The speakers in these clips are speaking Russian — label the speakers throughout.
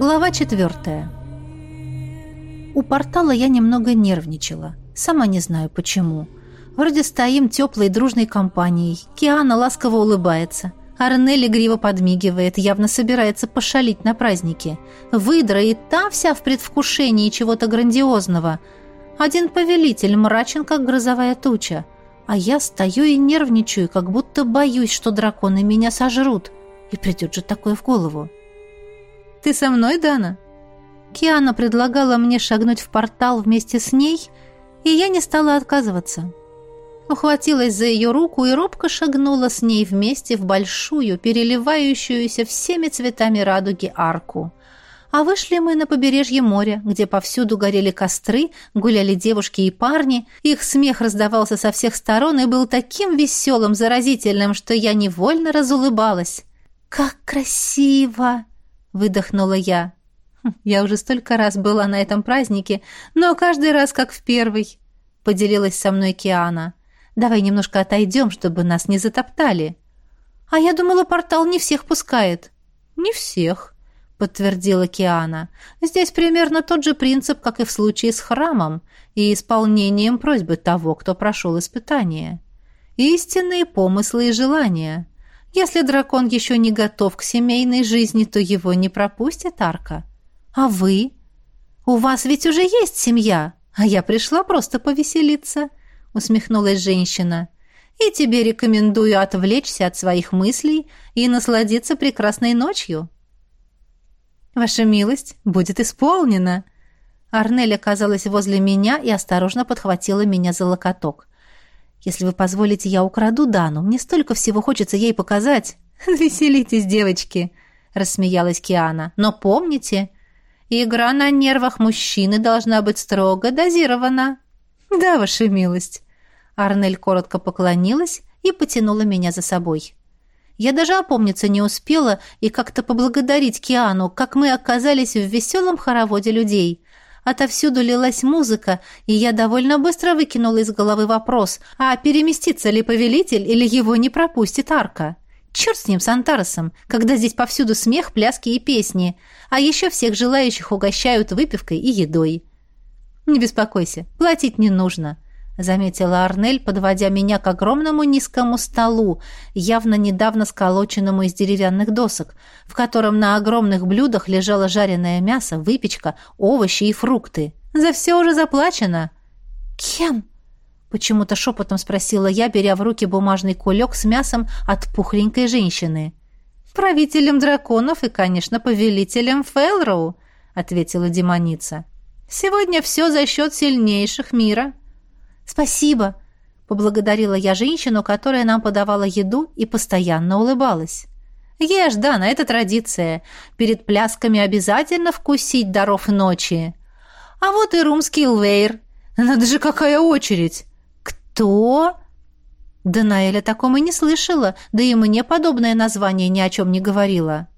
Speaker 1: Глава 4. У портала я немного нервничала. Сама не знаю почему. Вроде стоим теплой дружной компанией. Киана ласково улыбается. Арнелли игриво подмигивает, явно собирается пошалить на празднике. Выдра и та вся в предвкушении чего-то грандиозного. Один повелитель мрачен, как грозовая туча. А я стою и нервничаю, как будто боюсь, что драконы меня сожрут. И придет же такое в голову. Ты со мной, Дана?» Киана предлагала мне шагнуть в портал вместе с ней, и я не стала отказываться. Ухватилась за ее руку и робко шагнула с ней вместе в большую, переливающуюся всеми цветами радуги арку. А вышли мы на побережье моря, где повсюду горели костры, гуляли девушки и парни. Их смех раздавался со всех сторон и был таким веселым, заразительным, что я невольно разулыбалась. «Как красиво!» выдохнула я. Хм, «Я уже столько раз была на этом празднике, но каждый раз как в первый», — поделилась со мной Киана. «Давай немножко отойдем, чтобы нас не затоптали». «А я думала, портал не всех пускает». «Не всех», — подтвердила Киана. «Здесь примерно тот же принцип, как и в случае с храмом и исполнением просьбы того, кто прошел испытание. Истинные помыслы и желания». Если дракон еще не готов к семейной жизни, то его не пропустит Арка. А вы? У вас ведь уже есть семья, а я пришла просто повеселиться, усмехнулась женщина. И тебе рекомендую отвлечься от своих мыслей и насладиться прекрасной ночью. Ваша милость будет исполнена. Арнель оказалась возле меня и осторожно подхватила меня за локоток. Если вы позволите, я украду Дану. Мне столько всего хочется ей показать. Веселитесь, девочки, рассмеялась Киана. Но помните, игра на нервах мужчины должна быть строго дозирована. Да, ваша милость. Арнель коротко поклонилась и потянула меня за собой. Я даже опомниться не успела и как-то поблагодарить Киану, как мы оказались в веселом хороводе людей. Отовсюду лилась музыка, и я довольно быстро выкинул из головы вопрос, а переместится ли повелитель или его не пропустит арка? Черт с ним, с Антаросом, когда здесь повсюду смех, пляски и песни, а еще всех желающих угощают выпивкой и едой. Не беспокойся, платить не нужно заметила Арнель, подводя меня к огромному низкому столу, явно недавно сколоченному из деревянных досок, в котором на огромных блюдах лежало жареное мясо, выпечка, овощи и фрукты. «За все уже заплачено!» «Кем?» — почему-то шепотом спросила я, беря в руки бумажный кулек с мясом от пухленькой женщины. «Правителем драконов и, конечно, повелителем Фелроу», — ответила демоница. «Сегодня все за счет сильнейших мира». «Спасибо!» — поблагодарила я женщину, которая нам подавала еду и постоянно улыбалась. «Ешь, Дана, это традиция. Перед плясками обязательно вкусить даров ночи». «А вот и румский лвейр. Надо же, какая очередь!» «Кто?» Данаэля таком и не слышала, да и мне подобное название ни о чем не говорила.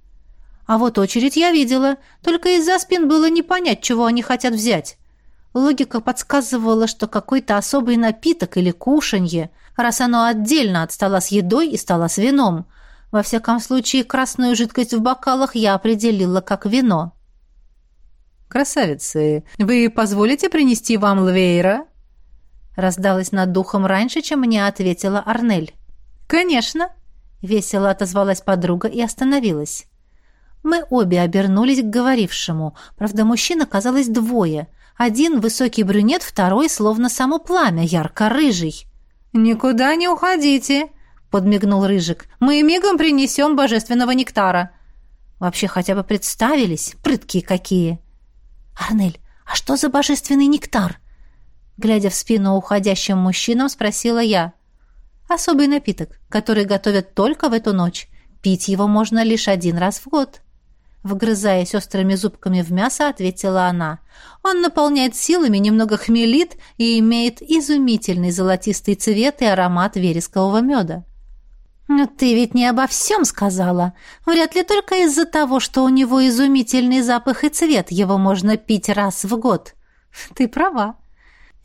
Speaker 1: А вот очередь я видела, только из-за спин было не понять, чего они хотят взять. Логика подсказывала, что какой-то особый напиток или кушанье, раз оно отдельно от с едой и стало с вином. Во всяком случае, красную жидкость в бокалах я определила как вино. «Красавицы, вы позволите принести вам лвейра?» Раздалась над духом раньше, чем мне ответила Арнель. «Конечно!» — весело отозвалась подруга и остановилась. Мы обе обернулись к говорившему. Правда, мужчина казалось двое — один высокий брюнет, второй словно само пламя, ярко-рыжий. «Никуда не уходите!» — подмигнул Рыжик. «Мы мигом принесем божественного нектара!» «Вообще хотя бы представились, прытки какие!» «Арнель, а что за божественный нектар?» Глядя в спину уходящим мужчинам, спросила я. «Особый напиток, который готовят только в эту ночь. Пить его можно лишь один раз в год». Вгрызая сестрами зубками в мясо, ответила она. «Он наполняет силами, немного хмелит и имеет изумительный золотистый цвет и аромат верескового меда». «Но ты ведь не обо всем сказала. Вряд ли только из-за того, что у него изумительный запах и цвет, его можно пить раз в год. Ты права.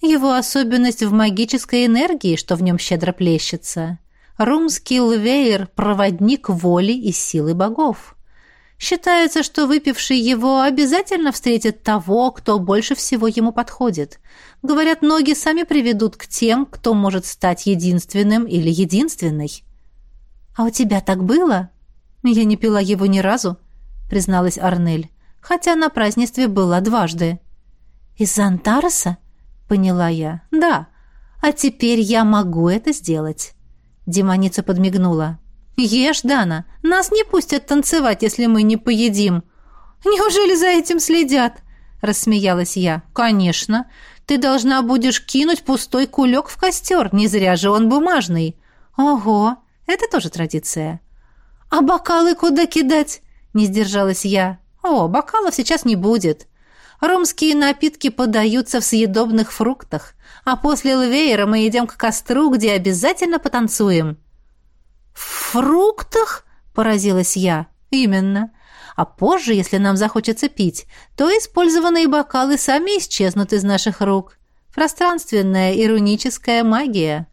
Speaker 1: Его особенность в магической энергии, что в нем щедро плещется. Румский лвейр – проводник воли и силы богов». Считается, что выпивший его обязательно встретит того, кто больше всего ему подходит. Говорят, ноги сами приведут к тем, кто может стать единственным или единственной. «А у тебя так было?» «Я не пила его ни разу», — призналась Арнель, хотя на празднестве была дважды. Из Антарса, поняла я. «Да. А теперь я могу это сделать». Демоница подмигнула. «Ешь, Дана, нас не пустят танцевать, если мы не поедим». «Неужели за этим следят?» – рассмеялась я. «Конечно. Ты должна будешь кинуть пустой кулек в костер, не зря же он бумажный». «Ого, это тоже традиция». «А бокалы куда кидать?» – не сдержалась я. «О, бокалов сейчас не будет». Ромские напитки подаются в съедобных фруктах, а после лвейра мы идем к костру, где обязательно потанцуем фруктах?» – поразилась я. «Именно. А позже, если нам захочется пить, то использованные бокалы сами исчезнут из наших рук. Пространственная ироническая магия».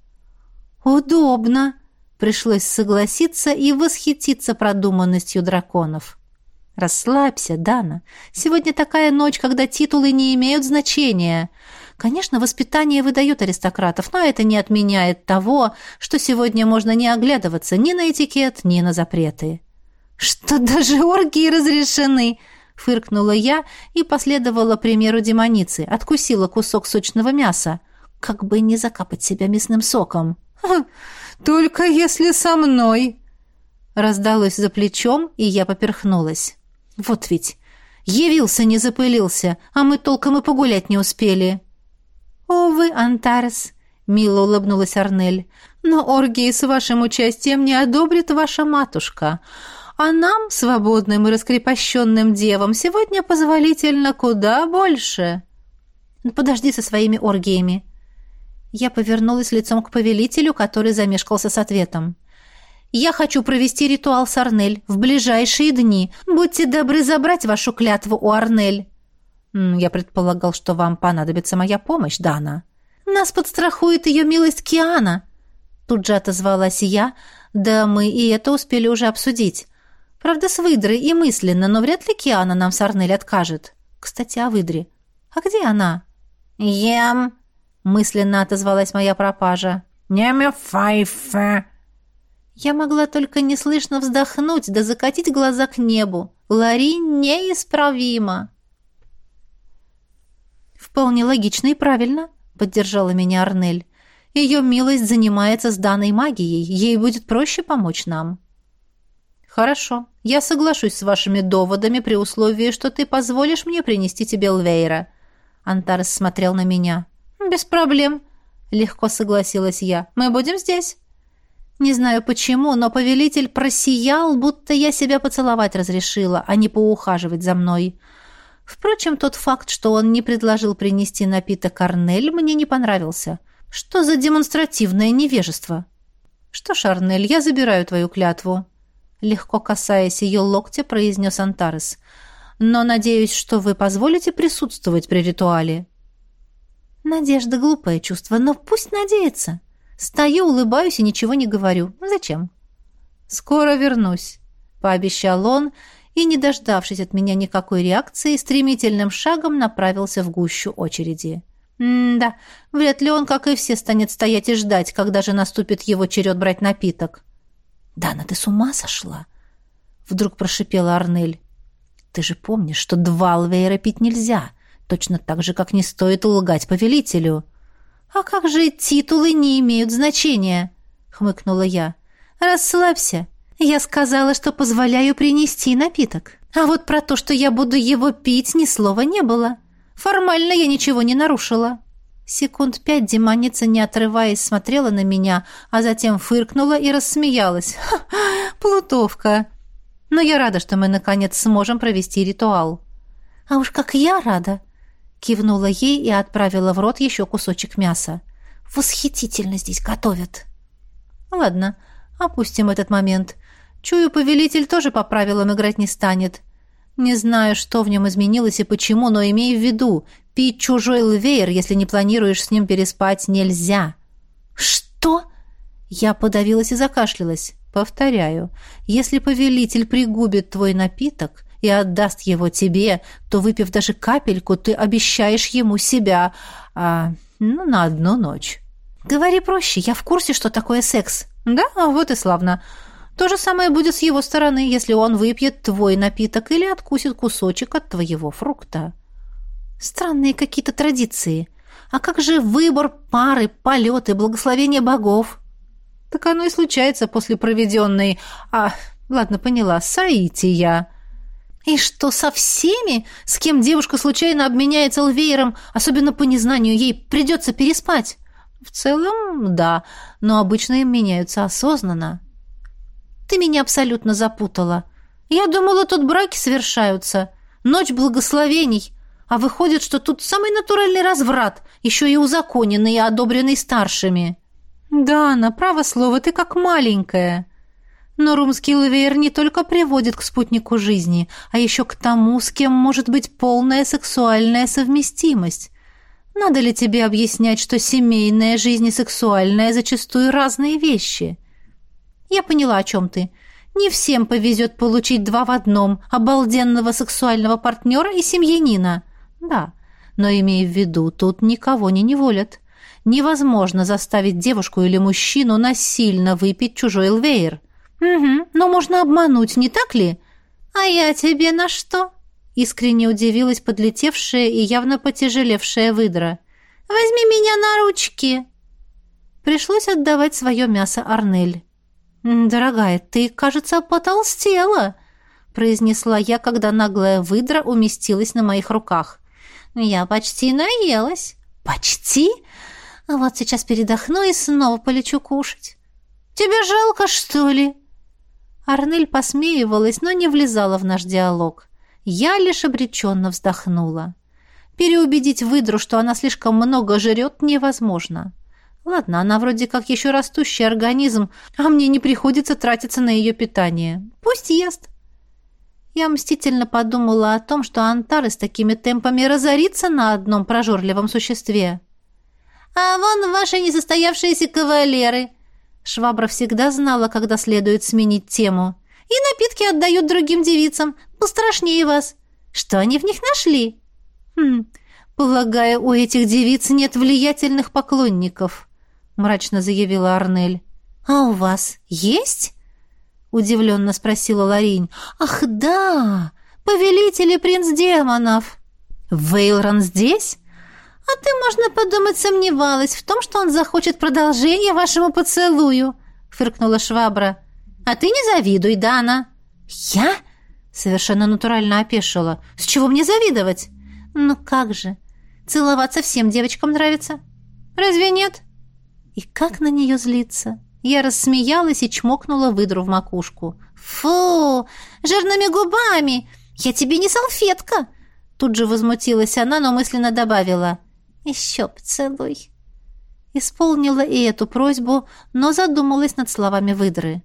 Speaker 1: «Удобно!» – пришлось согласиться и восхититься продуманностью драконов. «Расслабься, Дана. Сегодня такая ночь, когда титулы не имеют значения. Конечно, воспитание выдает аристократов, но это не отменяет того, что сегодня можно не оглядываться ни на этикет, ни на запреты. «Что даже оргии разрешены!» — фыркнула я и последовала примеру демоницы, откусила кусок сочного мяса, как бы не закапать себя мясным соком. «Только если со мной!» Раздалось за плечом, и я поперхнулась. «Вот ведь! Явился, не запылился, а мы толком и погулять не успели!» «О, вы, Антарес!» — мило улыбнулась Арнель. «Но оргии с вашим участием не одобрит ваша матушка. А нам, свободным и раскрепощенным девам, сегодня позволительно куда больше». «Подожди со своими оргиями». Я повернулась лицом к повелителю, который замешкался с ответом. «Я хочу провести ритуал с Арнель в ближайшие дни. Будьте добры забрать вашу клятву у Арнель». Я предполагал, что вам понадобится моя помощь, Дана. Нас подстрахует ее милость Киана. Тут же отозвалась я, да мы и это успели уже обсудить. Правда, с выдрой и мысленно, но вряд ли Киана нам с Арнель откажет. Кстати, о выдре. А где она? Ем, мысленно отозвалась моя пропажа. Неме файфе. Я могла только неслышно вздохнуть да закатить глаза к небу. Лари неисправима. «Вполне логично и правильно», — поддержала меня Арнель. «Ее милость занимается с данной магией. Ей будет проще помочь нам». «Хорошо. Я соглашусь с вашими доводами при условии, что ты позволишь мне принести тебе Лвейра». Антарес смотрел на меня. «Без проблем», — легко согласилась я. «Мы будем здесь». Не знаю почему, но повелитель просиял, будто я себя поцеловать разрешила, а не поухаживать за мной. Впрочем, тот факт, что он не предложил принести напиток Арнель, мне не понравился. Что за демонстративное невежество? Что ж, Арнель, я забираю твою клятву. Легко касаясь ее локтя, произнес Антарес. Но надеюсь, что вы позволите присутствовать при ритуале. Надежда — глупое чувство, но пусть надеется. Стою, улыбаюсь и ничего не говорю. Зачем? Скоро вернусь, — пообещал он, — и, не дождавшись от меня никакой реакции, стремительным шагом направился в гущу очереди. М-да, вряд ли он, как и все, станет стоять и ждать, когда же наступит его черед брать напиток. «Дана, ты с ума сошла?» — вдруг прошипела Арнель. «Ты же помнишь, что два алвейра пить нельзя, точно так же, как не стоит лгать повелителю». «А как же титулы не имеют значения?» — хмыкнула я. «Расслабься. Я сказала, что позволяю принести напиток. А вот про то, что я буду его пить, ни слова не было. Формально я ничего не нарушила». Секунд пять демоница, не отрываясь, смотрела на меня, а затем фыркнула и рассмеялась. Плутовка!» «Но я рада, что мы, наконец, сможем провести ритуал». «А уж как я рада!» Кивнула ей и отправила в рот еще кусочек мяса. «Восхитительно здесь готовят!» «Ладно, опустим этот момент. Чую, повелитель тоже по правилам играть не станет. Не знаю, что в нем изменилось и почему, но имей в виду, пить чужой лвейр, если не планируешь с ним переспать, нельзя. Что? Я подавилась и закашлялась. Повторяю, если повелитель пригубит твой напиток и отдаст его тебе, то, выпив даже капельку, ты обещаешь ему себя а, ну, на одну ночь. Говори проще, я в курсе, что такое секс. Да, вот и славно. То же самое будет с его стороны, если он выпьет твой напиток или откусит кусочек от твоего фрукта. Странные какие-то традиции. А как же выбор пары, полеты, благословение богов? Так оно и случается после проведенной... А, ладно, поняла, Саития. И что со всеми, с кем девушка случайно обменяется лвеером, особенно по незнанию, ей придется переспать? В целом, да, но обычно им меняются осознанно. Ты меня абсолютно запутала. Я думала, тут браки совершаются. Ночь благословений. А выходит, что тут самый натуральный разврат, еще и узаконенный и одобренный старшими. Да, на право слово, ты как маленькая. Но румский лавеер не только приводит к спутнику жизни, а еще к тому, с кем может быть полная сексуальная совместимость. Надо ли тебе объяснять, что семейная жизнь и сексуальная зачастую разные вещи? Я поняла, о чем ты. Не всем повезет получить два в одном – обалденного сексуального партнера и семьянина. Да, но имей в виду, тут никого не неволят. Невозможно заставить девушку или мужчину насильно выпить чужой элвейр. Угу, но можно обмануть, не так ли? А я тебе на что? Искренне удивилась подлетевшая и явно потяжелевшая выдра. Возьми меня на ручки. Пришлось отдавать свое мясо Арнель. «Дорогая, ты, кажется, потолстела», — произнесла я, когда наглая выдра уместилась на моих руках. «Я почти наелась». «Почти? А вот сейчас передохну и снова полечу кушать». «Тебе жалко, что ли?» Арнель посмеивалась, но не влезала в наш диалог. Я лишь обреченно вздохнула. Переубедить выдру, что она слишком много жрет, невозможно. Ладно, она вроде как еще растущий организм, а мне не приходится тратиться на ее питание. Пусть ест. Я мстительно подумала о том, что Антары с такими темпами разорится на одном прожорливом существе. «А вон ваши несостоявшиеся кавалеры!» Швабра всегда знала, когда следует сменить тему. «И напитки отдают другим девицам, пострашнее вас. Что они в них нашли?» «Хм, полагаю, у этих девиц нет влиятельных поклонников» мрачно заявила Арнель. «А у вас есть?» — удивленно спросила Ларинь. «Ах, да! Повелитель и принц демонов!» Вейлран здесь?» «А ты, можно подумать, сомневалась в том, что он захочет продолжение вашему поцелую!» — фыркнула швабра. «А ты не завидуй, Дана!» «Я?» — совершенно натурально опешила. «С чего мне завидовать?» «Ну как же! Целоваться всем девочкам нравится. Разве нет?» И как на нее злиться? Я рассмеялась и чмокнула выдру в макушку. «Фу! Жирными губами! Я тебе не салфетка!» Тут же возмутилась она, но мысленно добавила. «Еще поцелуй!» Исполнила и эту просьбу, но задумалась над словами выдры.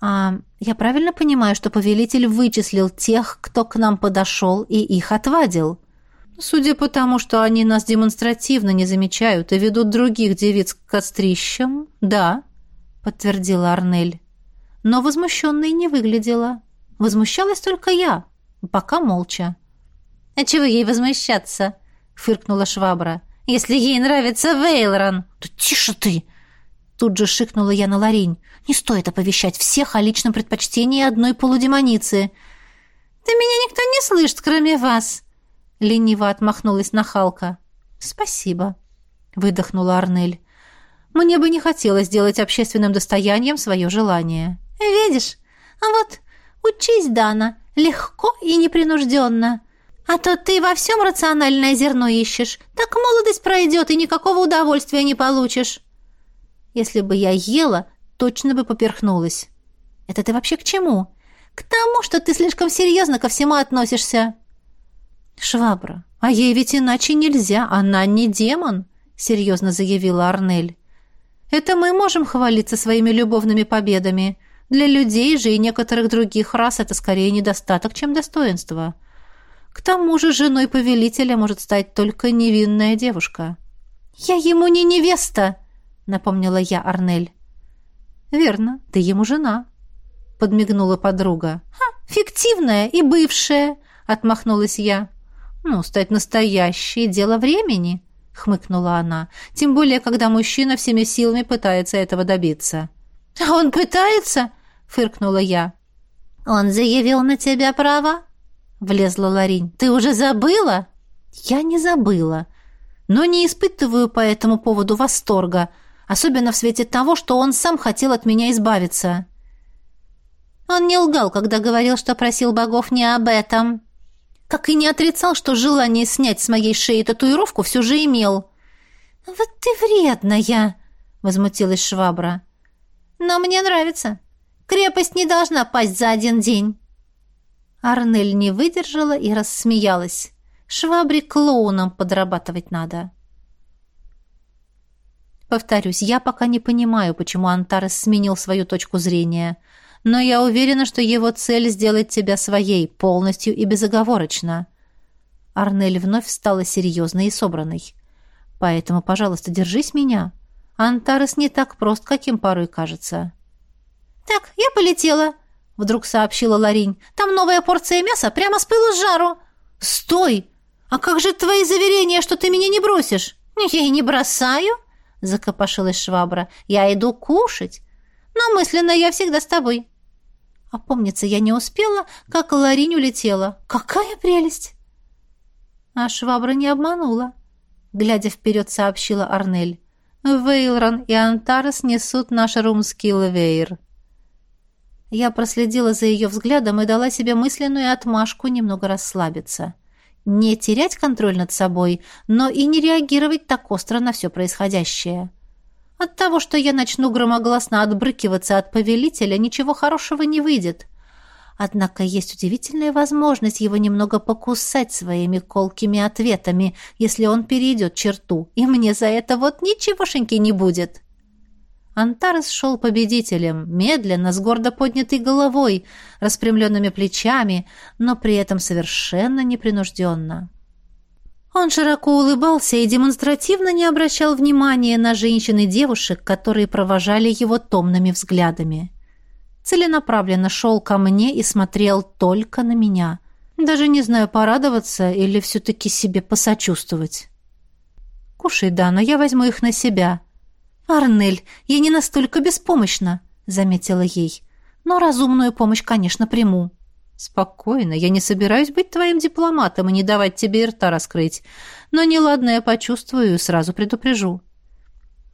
Speaker 1: «А я правильно понимаю, что повелитель вычислил тех, кто к нам подошел и их отвадил?» Судя по тому, что они нас демонстративно не замечают и ведут других девиц к кострищам, да, подтвердила Арнель. Но возмущённой не выглядела. Возмущалась только я, пока молча. А чего ей возмущаться? фыркнула Швабра. Если ей нравится Вейлран, то тише ты! Тут же шикнула я на Ларень. Не стоит оповещать всех о личном предпочтении одной полудемоницы. Да меня никто не слышит, кроме вас, Лениво отмахнулась нахалка. «Спасибо», — выдохнула Арнель. «Мне бы не хотелось делать общественным достоянием свое желание». «Видишь? А вот учись, Дана, легко и непринужденно. А то ты во всем рациональное зерно ищешь. Так молодость пройдет, и никакого удовольствия не получишь». «Если бы я ела, точно бы поперхнулась». «Это ты вообще к чему?» «К тому, что ты слишком серьезно ко всему относишься». «Швабра, а ей ведь иначе нельзя, она не демон», — серьезно заявила Арнель. «Это мы можем хвалиться своими любовными победами. Для людей же и некоторых других рас это скорее недостаток, чем достоинство. К тому же женой повелителя может стать только невинная девушка». «Я ему не невеста», — напомнила я Арнель. «Верно, ты ему жена», — подмигнула подруга. «Ха, фиктивная и бывшая», — отмахнулась я. «Ну, стать настоящей – дело времени», – хмыкнула она. «Тем более, когда мужчина всеми силами пытается этого добиться». «А он пытается?» – фыркнула я. «Он заявил на тебя право? – влезла Ларинь. «Ты уже забыла?» «Я не забыла, но не испытываю по этому поводу восторга, особенно в свете того, что он сам хотел от меня избавиться». «Он не лгал, когда говорил, что просил богов не об этом», как и не отрицал, что желание снять с моей шеи татуировку все же имел. «Ну «Вот ты вредная!» — возмутилась швабра. «Но мне нравится. Крепость не должна пасть за один день». Арнель не выдержала и рассмеялась. «Швабре клоуном подрабатывать надо». Повторюсь, я пока не понимаю, почему Антарес сменил свою точку зрения — но я уверена, что его цель сделать тебя своей полностью и безоговорочно». Арнель вновь стала серьезной и собранной. «Поэтому, пожалуйста, держись меня. Антарес не так прост, каким порой кажется». «Так, я полетела», — вдруг сообщила Ларинь. «Там новая порция мяса прямо с пылу с жару». «Стой! А как же твои заверения, что ты меня не бросишь?» «Я и не бросаю», — закопошилась швабра. «Я иду кушать но мысленно я всегда с тобой. А Опомниться я не успела, как Ларинь улетела. Какая прелесть! А швабра не обманула. Глядя вперед, сообщила Арнель. Вейлрон и Антарес несут наш румский лвейр. Я проследила за ее взглядом и дала себе мысленную отмашку немного расслабиться. Не терять контроль над собой, но и не реагировать так остро на все происходящее. — от того, что я начну громогласно отбрыкиваться от повелителя, ничего хорошего не выйдет. Однако есть удивительная возможность его немного покусать своими колкими ответами, если он перейдет черту, и мне за это вот ничегошеньки не будет. Антарес шел победителем, медленно, с гордо поднятой головой, распрямленными плечами, но при этом совершенно непринужденно. Он широко улыбался и демонстративно не обращал внимания на женщин и девушек, которые провожали его томными взглядами. Целенаправленно шел ко мне и смотрел только на меня. Даже не знаю, порадоваться или все-таки себе посочувствовать. «Кушай, Дана, я возьму их на себя». «Арнель, я не настолько беспомощна», — заметила ей. «Но разумную помощь, конечно, приму». «Спокойно, я не собираюсь быть твоим дипломатом и не давать тебе рта раскрыть. Но неладное я почувствую и сразу предупрежу».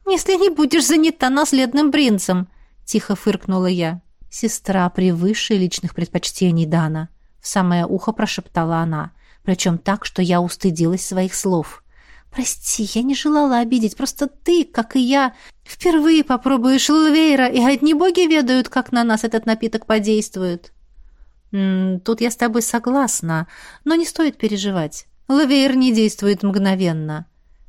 Speaker 1: «Если не будешь занята наследным принцем», — тихо фыркнула я. «Сестра превыше личных предпочтений Дана», — в самое ухо прошептала она, причем так, что я устыдилась своих слов. «Прости, я не желала обидеть, просто ты, как и я, впервые попробуешь лвейра, и одни боги ведают, как на нас этот напиток подействует». Тут я с тобой согласна, но не стоит переживать. Лавейр не действует мгновенно.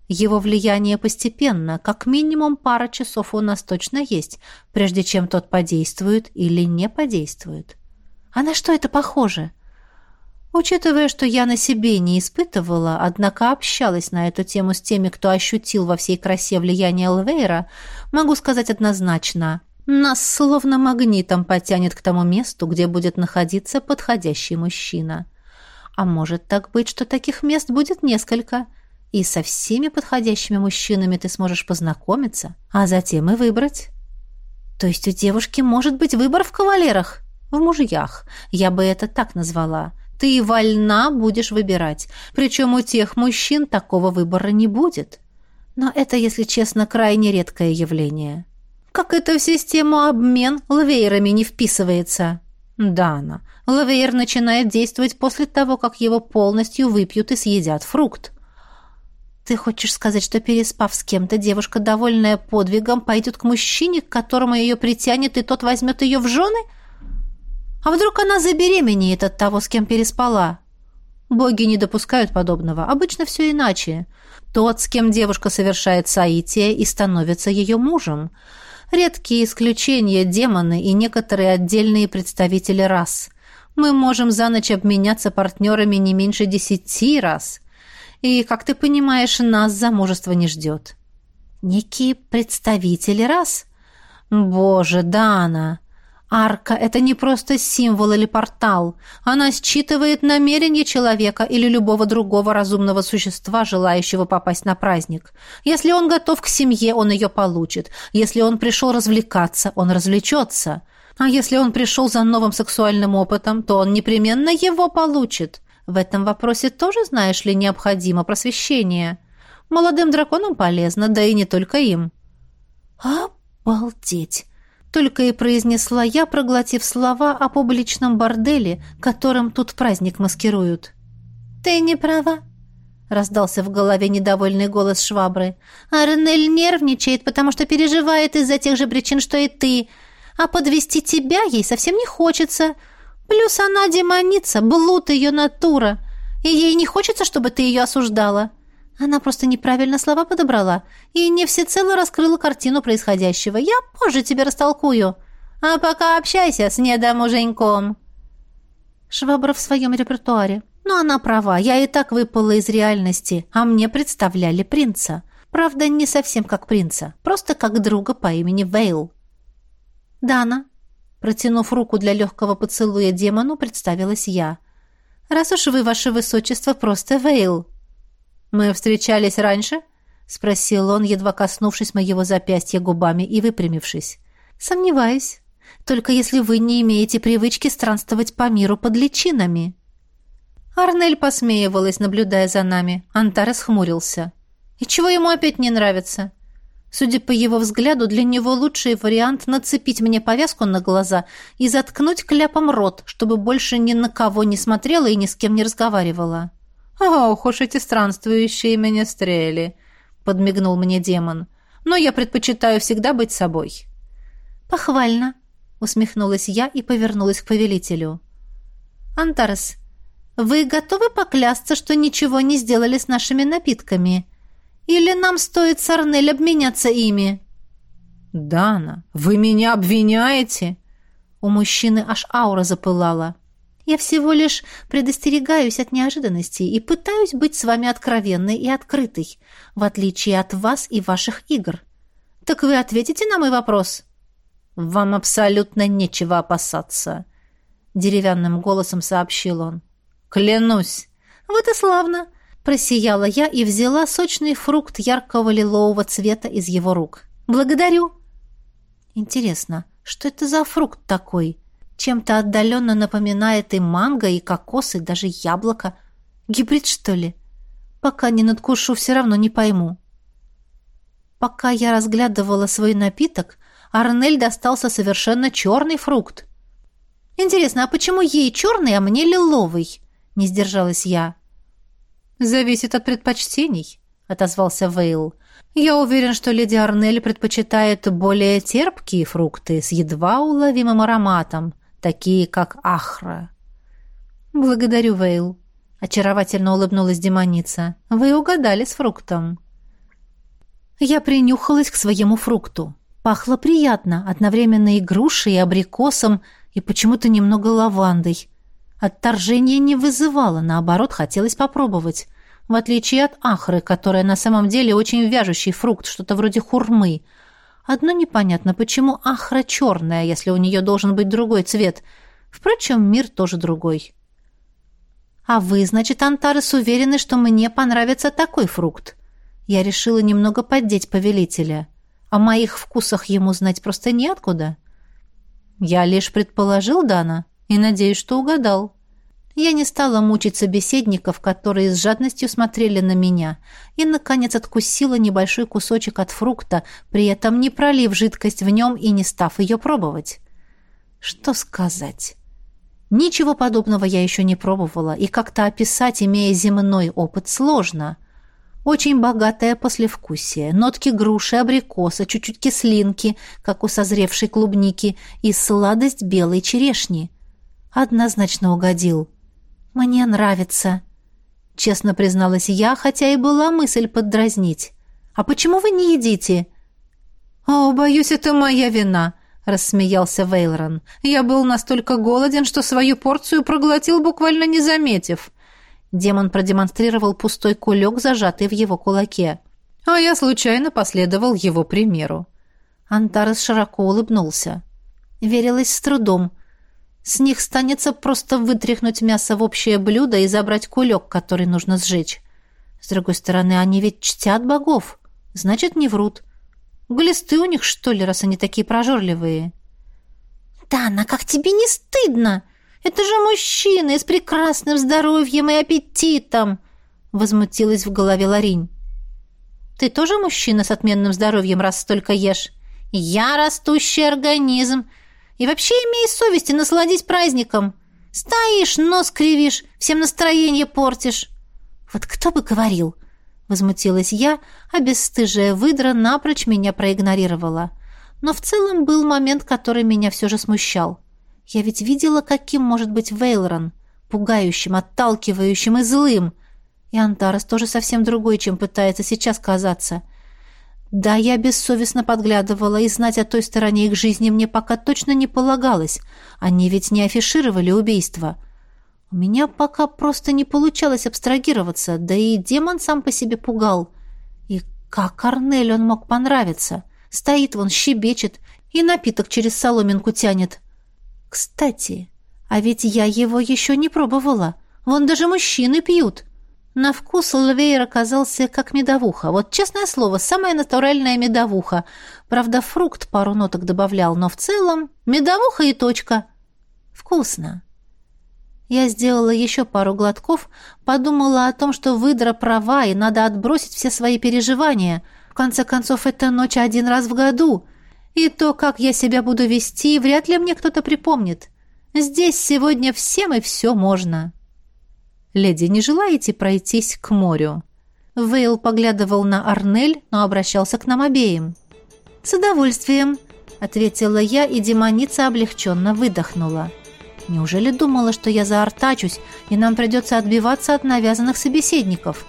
Speaker 1: Его влияние постепенно, как минимум пара часов у нас точно есть, прежде чем тот подействует или не подействует. А на что это похоже? Учитывая, что я на себе не испытывала, однако общалась на эту тему с теми, кто ощутил во всей красе влияние Лвейра, могу сказать однозначно, нас словно магнитом потянет к тому месту, где будет находиться подходящий мужчина. А может так быть, что таких мест будет несколько, и со всеми подходящими мужчинами ты сможешь познакомиться, а затем и выбрать. То есть у девушки может быть выбор в кавалерах, в мужьях. Я бы это так назвала. Ты вольна будешь выбирать. Причем у тех мужчин такого выбора не будет. Но это, если честно, крайне редкое явление. Как это в систему обмен Лавейрами не вписывается? Дана. Лавейр начинает действовать после того, как его полностью выпьют и съедят фрукт. Ты хочешь сказать, что переспав с кем-то, девушка, довольная подвигом, пойдет к мужчине, к которому ее притянет, и тот возьмет ее в жены? А вдруг она забеременеет от того, с кем переспала? Боги не допускают подобного. Обычно все иначе. Тот, с кем девушка совершает саитие и становится ее мужем редкие исключения демоны и некоторые отдельные представители рас. Мы можем за ночь обменяться партнерами не меньше десяти раз. И, как ты понимаешь, нас замужество не ждет. Некие представители рас? Боже, Дана! Арка — это не просто символ или портал. Она считывает намерение человека или любого другого разумного существа, желающего попасть на праздник. Если он готов к семье, он ее получит. Если он пришел развлекаться, он развлечется. А если он пришел за новым сексуальным опытом, то он непременно его получит. В этом вопросе тоже, знаешь ли, необходимо просвещение. Молодым драконам полезно, да и не только им. «Обалдеть!» Только и произнесла я, проглотив слова о публичном борделе, которым тут праздник маскируют. «Ты не права», — раздался в голове недовольный голос швабры. «Арнель нервничает, потому что переживает из-за тех же причин, что и ты. А подвести тебя ей совсем не хочется. Плюс она демоница, блуд ее натура. И ей не хочется, чтобы ты ее осуждала». Она просто неправильно слова подобрала и не всецело раскрыла картину происходящего. Я позже тебе растолкую. А пока общайся с недомуженьком. Швабра в своем репертуаре. Но она права, я и так выпала из реальности, а мне представляли принца. Правда, не совсем как принца, просто как друга по имени Вейл. «Дана», протянув руку для легкого поцелуя демону, представилась я. «Раз уж вы, ваше высочество, просто Вейл». «Мы встречались раньше?» — спросил он, едва коснувшись моего запястья губами и выпрямившись. «Сомневаюсь. Только если вы не имеете привычки странствовать по миру под личинами». Арнель посмеивалась, наблюдая за нами. Антарес хмурился. «И чего ему опять не нравится?» Судя по его взгляду, для него лучший вариант нацепить мне повязку на глаза и заткнуть кляпом рот, чтобы больше ни на кого не смотрела и ни с кем не разговаривала. «Ага, уж эти странствующие меня менестрели», — подмигнул мне демон. «Но я предпочитаю всегда быть собой». «Похвально», — усмехнулась я и повернулась к повелителю. «Антарес, вы готовы поклясться, что ничего не сделали с нашими напитками? Или нам стоит с Арнель обменяться ими?»
Speaker 2: «Дана, вы меня обвиняете?»
Speaker 1: У мужчины аж аура запылала. Я всего лишь предостерегаюсь от неожиданностей и пытаюсь быть с вами откровенной и открытой, в отличие от вас и ваших игр. Так вы ответите на мой вопрос? Вам абсолютно нечего опасаться, деревянным голосом сообщил он. Клянусь. Вот и славно, просияла я и взяла сочный фрукт яркого лилового цвета из его рук. Благодарю. Интересно, что это за фрукт такой? чем-то отдаленно напоминает и манго, и кокос, и даже яблоко. Гибрид, что ли? Пока не надкушу, все равно не пойму. Пока я разглядывала свой напиток, Арнель достался совершенно черный фрукт. «Интересно, а почему ей черный, а мне лиловый?» — не сдержалась я. «Зависит от предпочтений», — отозвался Вейл. «Я уверен, что леди Арнель предпочитает более терпкие фрукты с едва уловимым ароматом такие, как Ахра. «Благодарю, Вейл», — очаровательно улыбнулась демоница. «Вы угадали с фруктом». Я принюхалась к своему фрукту. Пахло приятно, одновременно и грушей, и абрикосом, и почему-то немного лавандой. Отторжение не вызывало, наоборот, хотелось попробовать. В отличие от ахры, которая на самом деле очень вяжущий фрукт, что-то вроде хурмы — Одно непонятно, почему ахра черная, если у нее должен быть другой цвет. Впрочем, мир тоже другой. А вы, значит, Антарес, уверены, что мне понравится такой фрукт? Я решила немного поддеть повелителя. О моих вкусах ему знать просто неоткуда. Я лишь предположил, Дана, и надеюсь, что угадал. Я не стала мучить собеседников, которые с жадностью смотрели на меня, и, наконец, откусила небольшой кусочек от фрукта, при этом не пролив жидкость в нем и не став ее пробовать. Что сказать? Ничего подобного я еще не пробовала, и как-то описать, имея земной опыт, сложно. Очень богатое послевкусие, нотки груши, абрикоса, чуть-чуть кислинки, как у созревшей клубники, и сладость белой черешни. Однозначно угодил. «Мне нравится», — честно призналась я, хотя и была мысль поддразнить. «А почему вы не едите?» «О, боюсь, это моя вина», — рассмеялся Вейлрон. «Я был настолько голоден, что свою порцию проглотил, буквально не заметив». Демон продемонстрировал пустой кулек, зажатый в его кулаке. А я случайно последовал его примеру. Антарес широко улыбнулся. Верилось с трудом — с них станется просто вытряхнуть мясо в общее блюдо и забрать кулек, который нужно сжечь. С другой стороны, они ведь чтят богов. Значит, не врут. Глисты у них, что ли, раз они такие прожорливые? «Дана, как тебе не стыдно? Это же мужчины с прекрасным здоровьем и аппетитом!» Возмутилась в голове Ларинь. «Ты тоже мужчина с отменным здоровьем, раз столько ешь?» «Я растущий организм, и вообще имей совесть насладись праздником. Стоишь, нос кривишь, всем настроение портишь. Вот кто бы говорил? Возмутилась я, а бесстыжая выдра напрочь меня проигнорировала. Но в целом был момент, который меня все же смущал. Я ведь видела, каким может быть Вейлрон. Пугающим, отталкивающим и злым. И Антарес тоже совсем другой, чем пытается сейчас казаться. — да, я бессовестно подглядывала, и знать о той стороне их жизни мне пока точно не полагалось. Они ведь не афишировали убийство. У меня пока просто не получалось абстрагироваться, да и демон сам по себе пугал. И как Корнель он мог понравиться? Стоит вон, щебечет и напиток через соломинку тянет. Кстати, а ведь я его еще не пробовала. Вон даже мужчины пьют. На вкус лвейр оказался как медовуха. Вот, честное слово, самая натуральная медовуха. Правда, фрукт пару ноток добавлял, но в целом медовуха и точка. Вкусно. Я сделала еще пару глотков, подумала о том, что выдра права и надо отбросить все свои переживания. В конце концов, это ночь один раз в году. И то, как я себя буду вести, вряд ли мне кто-то припомнит. Здесь сегодня всем и все можно». «Леди, не желаете пройтись к морю?» Вейл поглядывал на Арнель, но обращался к нам обеим. «С удовольствием», — ответила я, и демоница облегченно выдохнула. «Неужели думала, что я заортачусь, и нам придется отбиваться от навязанных собеседников?»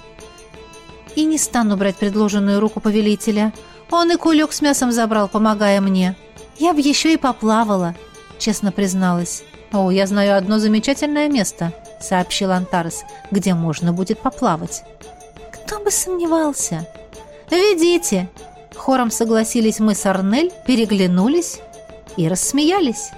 Speaker 1: «И не стану брать предложенную руку повелителя. Он и кулек с мясом забрал, помогая мне. Я бы еще и поплавала», — честно призналась. «О, я знаю одно замечательное место», — сообщил Антарес, — где можно будет поплавать. Кто бы сомневался? «Ведите!» Хором согласились мы с Арнель, переглянулись и рассмеялись.